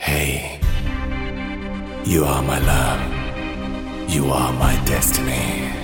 Hey, you are my love. You are my destiny.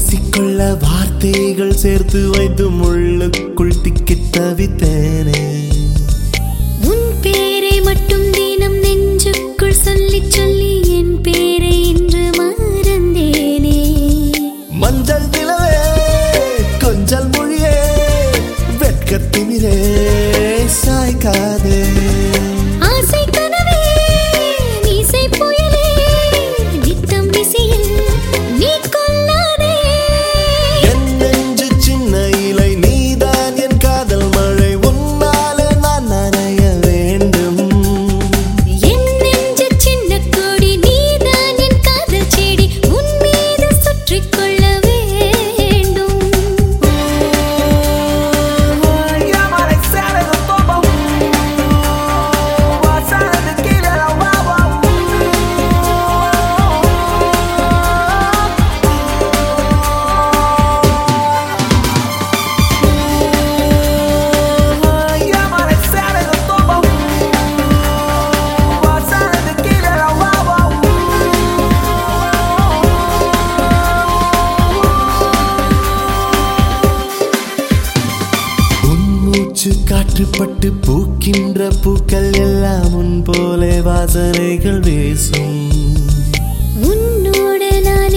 பேசிக்கொள்ள வார்த்தைகள் சேர்த்து வைத்து முள்ளுக்குள் திக்கி தவித்தேனே. உன் பேரை மட்டும் தினம் நெஞ்சுக்குள் சொல்லி சொல்லி என் பேரை இன்று மறந்தேனே. மஞ்சள் திலவே கொஞ்சல் மொழியே வெட்கத்தினிலே சாய்க்காதே. காற்றுப்பட்டு பூக்கின்ற பூக்கள் எல்லாம் உன் போலே வாசனைகள் வீசும். உன்னோடு நான்